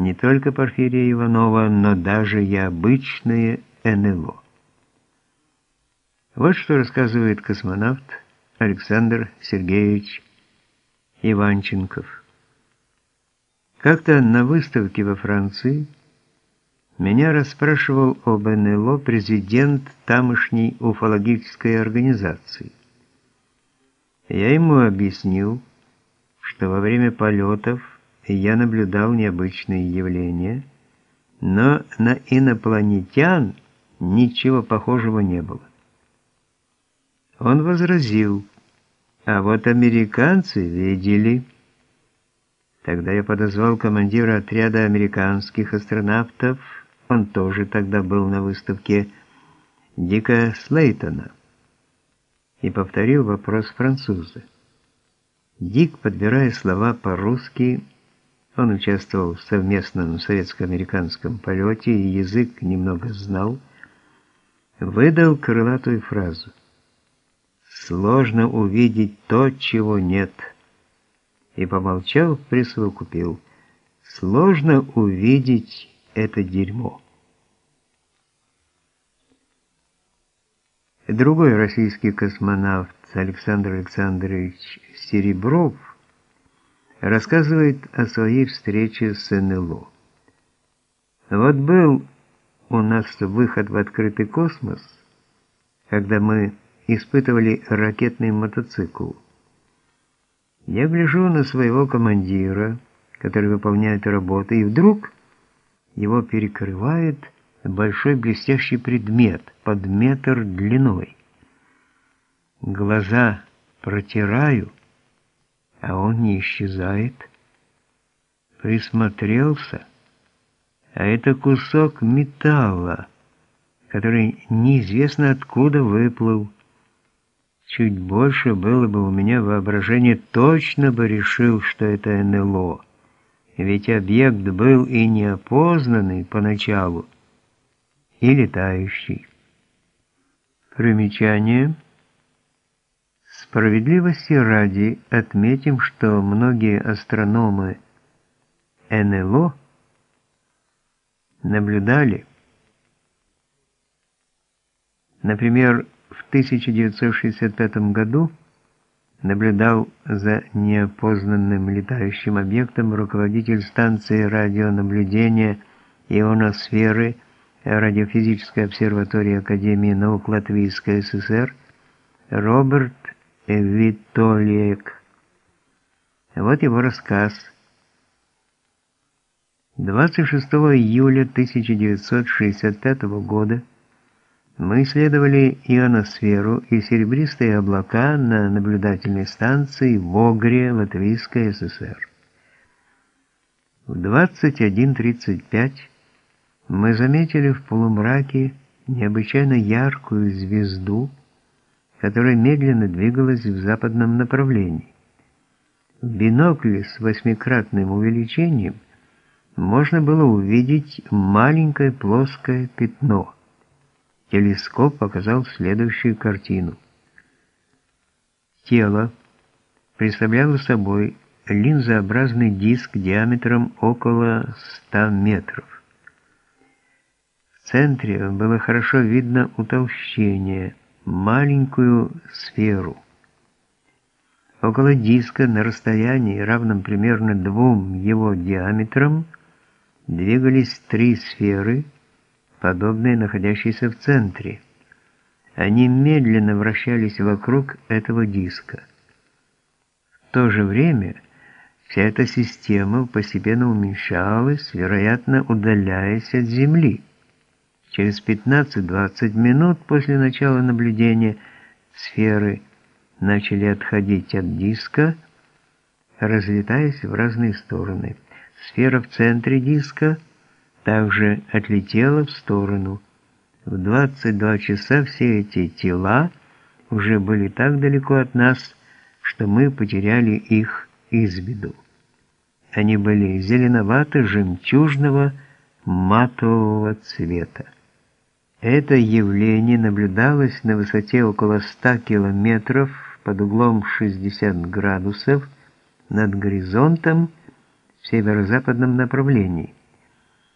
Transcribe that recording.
не только Порфирия Иванова, но даже и обычное НЛО. Вот что рассказывает космонавт Александр Сергеевич Иванченков. Как-то на выставке во Франции меня расспрашивал об НЛО президент тамошней уфологической организации. Я ему объяснил, что во время полетов я наблюдал необычные явления, но на инопланетян ничего похожего не было. Он возразил, а вот американцы видели. Тогда я подозвал командира отряда американских астронавтов, он тоже тогда был на выставке, Дика Слейтона, и повторил вопрос француза. Дик, подбирая слова по-русски, он участвовал в совместном советско-американском полете и язык немного знал, выдал крылатую фразу. «Сложно увидеть то, чего нет». И, помолчав, присовокупил. «Сложно увидеть это дерьмо». Другой российский космонавт Александр Александрович Серебров рассказывает о своей встрече с НЛО. Вот был у нас выход в открытый космос, когда мы испытывали ракетный мотоцикл. Я гляжу на своего командира, который выполняет работу, и вдруг его перекрывает большой блестящий предмет под метр длиной. Глаза протираю, а он не исчезает. Присмотрелся, а это кусок металла, который неизвестно откуда выплыл. Чуть больше было бы у меня воображение, точно бы решил, что это НЛО. Ведь объект был и неопознанный поначалу, и летающий. Примечание – Справедливости ради отметим, что многие астрономы НЛО наблюдали, например, в 1965 году наблюдал за неопознанным летающим объектом руководитель станции радионаблюдения ионосферы Радиофизической обсерватории Академии наук Латвийской ССР Роберт Витолиек. Вот его рассказ. 26 июля 1965 года мы исследовали ионосферу и серебристые облака на наблюдательной станции в Огре, Латвийской ССР. В 21.35 мы заметили в полумраке необычайно яркую звезду, которая медленно двигалась в западном направлении. В бинокле с восьмикратным увеличением можно было увидеть маленькое плоское пятно. Телескоп показал следующую картину. Тело представляло собой линзообразный диск диаметром около 100 метров. В центре было хорошо видно утолщение – маленькую сферу. Около диска на расстоянии, равном примерно двум его диаметрам, двигались три сферы, подобные находящейся в центре. Они медленно вращались вокруг этого диска. В то же время вся эта система постепенно уменьшалась, вероятно, удаляясь от Земли. Через 15-20 минут после начала наблюдения сферы начали отходить от диска, разлетаясь в разные стороны. Сфера в центре диска также отлетела в сторону. В 22 часа все эти тела уже были так далеко от нас, что мы потеряли их из виду. Они были зеленовато-жемчужного матового цвета. Это явление наблюдалось на высоте около 100 километров под углом 60 градусов над горизонтом в северо-западном направлении.